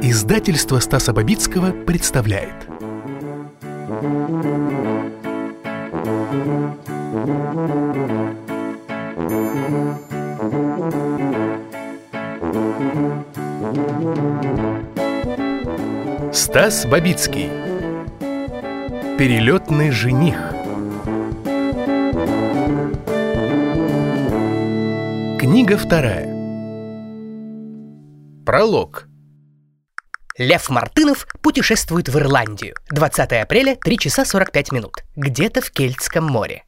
Издательство Стаса Бабицкого представляет. Стас Бабицкий. Перелетный жених. Книга вторая Пролог Лев Мартынов путешествует в Ирландию. 20 апреля, 3 часа 45 минут. Где-то в Кельтском море.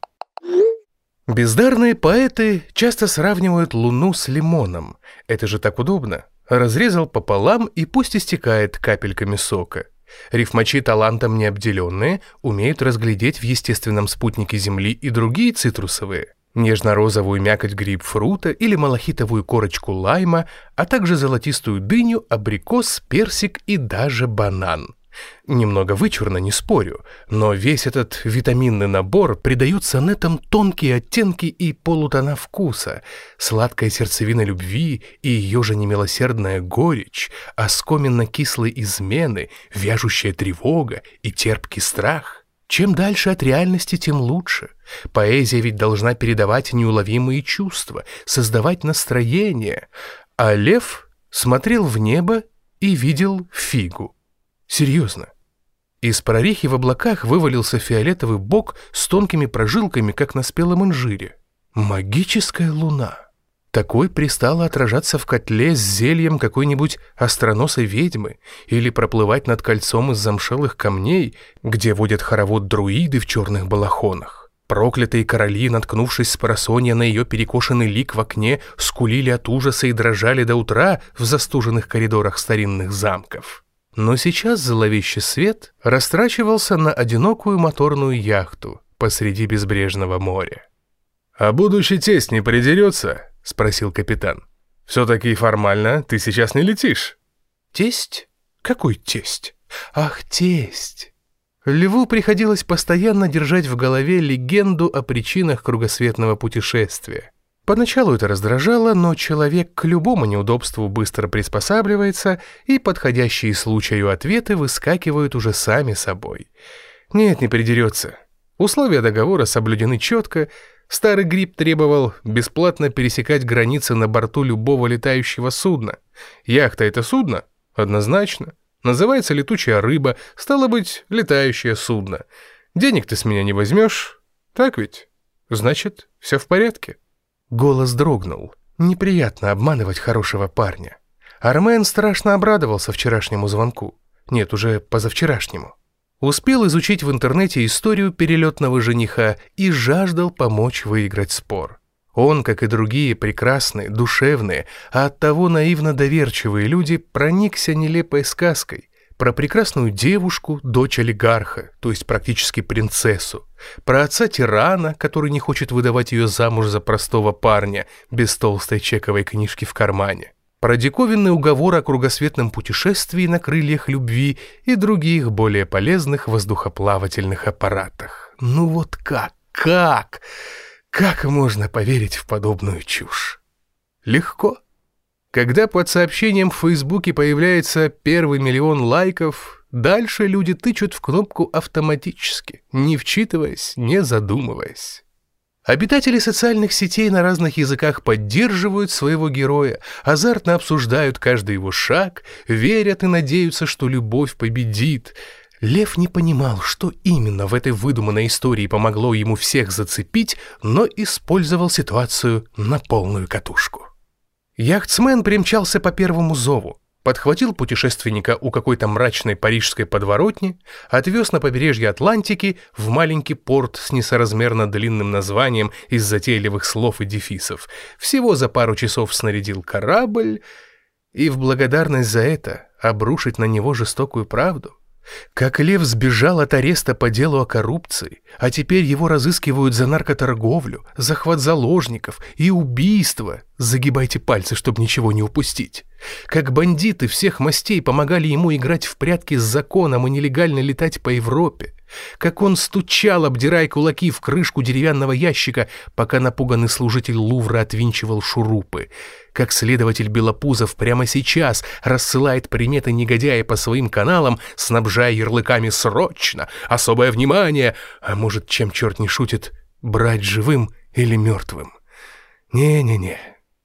Бездарные поэты часто сравнивают луну с лимоном. Это же так удобно. Разрезал пополам и пусть истекает капельками сока. Рифмачи талантом необделенные умеют разглядеть в естественном спутнике Земли и другие цитрусовые – нежно-розовую мякоть грейпфрута или малахитовую корочку лайма, а также золотистую дыню, абрикос, персик и даже банан. Немного вычурно, не спорю, но весь этот витаминный набор придает сонетам тонкие оттенки и полутона вкуса, сладкая сердцевина любви и ее же немилосердная горечь, оскоменно-кислой измены, вяжущая тревога и терпкий страх. Чем дальше от реальности, тем лучше. Поэзия ведь должна передавать неуловимые чувства, создавать настроение. А лев смотрел в небо и видел фигу. Серьезно. Из прорехи в облаках вывалился фиолетовый бок с тонкими прожилками, как на спелом инжире. Магическая луна. Такой пристало отражаться в котле с зельем какой-нибудь остроносой ведьмы или проплывать над кольцом из замшелых камней, где водят хоровод друиды в черных балахонах. Проклятые короли, наткнувшись с просонья на ее перекошенный лик в окне, скулили от ужаса и дрожали до утра в застуженных коридорах старинных замков. Но сейчас зловещий свет растрачивался на одинокую моторную яхту посреди безбрежного моря. «А будущий тесть не придерется?» — спросил капитан. «Все-таки формально ты сейчас не летишь». «Тесть? Какой тесть? Ах, тесть!» Льву приходилось постоянно держать в голове легенду о причинах кругосветного путешествия. Поначалу это раздражало, но человек к любому неудобству быстро приспосабливается, и подходящие случаю ответы выскакивают уже сами собой. Нет, не придерется. Условия договора соблюдены четко, Старый гриб требовал бесплатно пересекать границы на борту любого летающего судна. Яхта — это судно? Однозначно. Называется летучая рыба, стало быть, летающее судно. Денег ты с меня не возьмешь, так ведь? Значит, все в порядке. Голос дрогнул. Неприятно обманывать хорошего парня. Армен страшно обрадовался вчерашнему звонку. Нет, уже позавчерашнему. Успел изучить в интернете историю перелетного жениха и жаждал помочь выиграть спор. Он, как и другие прекрасные, душевные, а оттого наивно доверчивые люди, проникся нелепой сказкой про прекрасную девушку, дочь олигарха, то есть практически принцессу, про отца-тирана, который не хочет выдавать ее замуж за простого парня без толстой чековой книжки в кармане, про диковинный уговор о кругосветном путешествии на крыльях любви и других более полезных воздухоплавательных аппаратах. Ну вот как, как, как можно поверить в подобную чушь? Легко. Когда под сообщением в Фейсбуке появляется первый миллион лайков, дальше люди тычут в кнопку автоматически, не вчитываясь, не задумываясь. Обитатели социальных сетей на разных языках поддерживают своего героя, азартно обсуждают каждый его шаг, верят и надеются, что любовь победит. Лев не понимал, что именно в этой выдуманной истории помогло ему всех зацепить, но использовал ситуацию на полную катушку. Яхтсмен примчался по первому зову подхватил путешественника у какой-то мрачной парижской подворотни, отвез на побережье Атлантики в маленький порт с несоразмерно длинным названием из затейливых слов и дефисов, всего за пару часов снарядил корабль и в благодарность за это обрушить на него жестокую правду. Как Лев сбежал от ареста по делу о коррупции, а теперь его разыскивают за наркоторговлю, захват заложников и убийство. Загибайте пальцы, чтобы ничего не упустить. Как бандиты всех мастей помогали ему играть в прятки с законом и нелегально летать по Европе. Как он стучал, обдирая кулаки в крышку деревянного ящика, пока напуганный служитель Лувра отвинчивал шурупы. Как следователь Белопузов прямо сейчас рассылает приметы негодяя по своим каналам, снабжая ярлыками «срочно», «особое внимание», а может, чем черт не шутит, брать живым или мертвым. Не-не-не,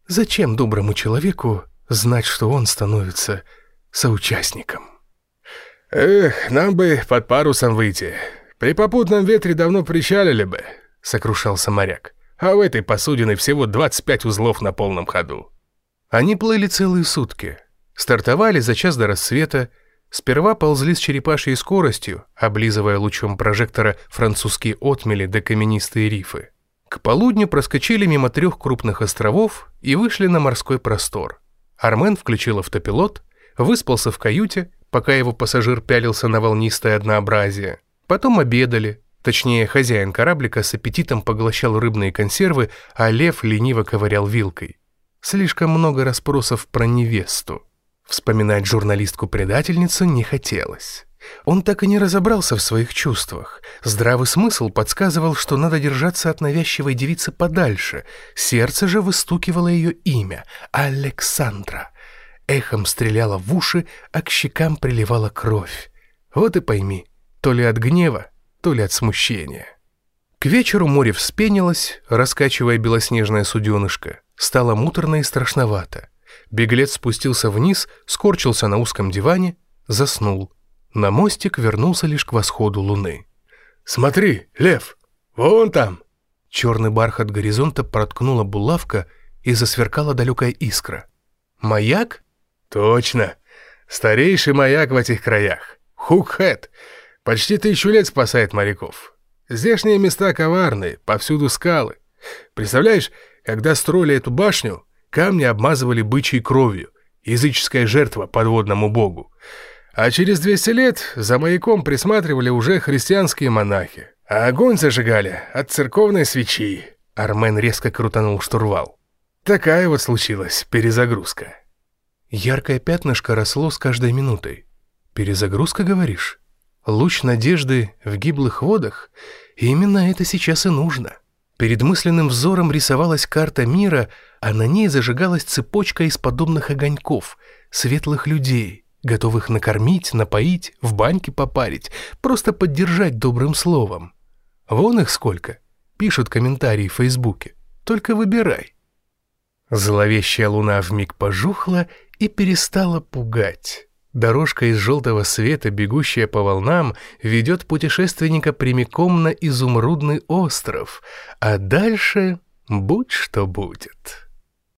зачем доброму человеку знать, что он становится соучастником? «Эх, нам бы под парусом выйти. При попутном ветре давно причалили бы», — сокрушался моряк. «А в этой посудине всего 25 узлов на полном ходу». Они плыли целые сутки. Стартовали за час до рассвета, сперва ползли с черепашьей скоростью, облизывая лучом прожектора французские отмели до каменистые рифы. К полудню проскочили мимо трех крупных островов и вышли на морской простор. Армен включил автопилот, выспался в каюте, пока его пассажир пялился на волнистое однообразие. Потом обедали, точнее, хозяин кораблика с аппетитом поглощал рыбные консервы, а лев лениво ковырял вилкой. Слишком много расспросов про невесту. Вспоминать журналистку-предательницу не хотелось. Он так и не разобрался в своих чувствах. Здравый смысл подсказывал, что надо держаться от навязчивой девицы подальше. Сердце же выстукивало ее имя — Александра эхом стреляла в уши, а к щекам приливала кровь. Вот и пойми, то ли от гнева, то ли от смущения. К вечеру море вспенилось, раскачивая белоснежное суденышко. Стало муторно и страшновато. Беглец спустился вниз, скорчился на узком диване, заснул. На мостик вернулся лишь к восходу луны. «Смотри, лев, вон там!» Черный бархат горизонта проткнула булавка и засверкала далекая искра. «Маяк?» Точно. Старейший маяк в этих краях. Хукхэт. Почти тысячу лет спасает моряков. Здешние места коварные, повсюду скалы. Представляешь, когда строили эту башню, камни обмазывали бычьей кровью. Языческая жертва подводному богу. А через 200 лет за маяком присматривали уже христианские монахи. А огонь зажигали от церковной свечи. Армен резко крутанул штурвал. Такая вот случилась перезагрузка. Яркое пятнышко росло с каждой минутой. Перезагрузка, говоришь? Луч надежды в гиблых водах? И именно это сейчас и нужно. Перед мысленным взором рисовалась карта мира, а на ней зажигалась цепочка из подобных огоньков, светлых людей, готовых накормить, напоить, в баньке попарить, просто поддержать добрым словом. Вон их сколько. Пишут комментарии в Фейсбуке. Только выбирай. Зловещая луна вмиг пожухла и перестала пугать. Дорожка из желтого света, бегущая по волнам, ведет путешественника прямиком на изумрудный остров, а дальше будь что будет.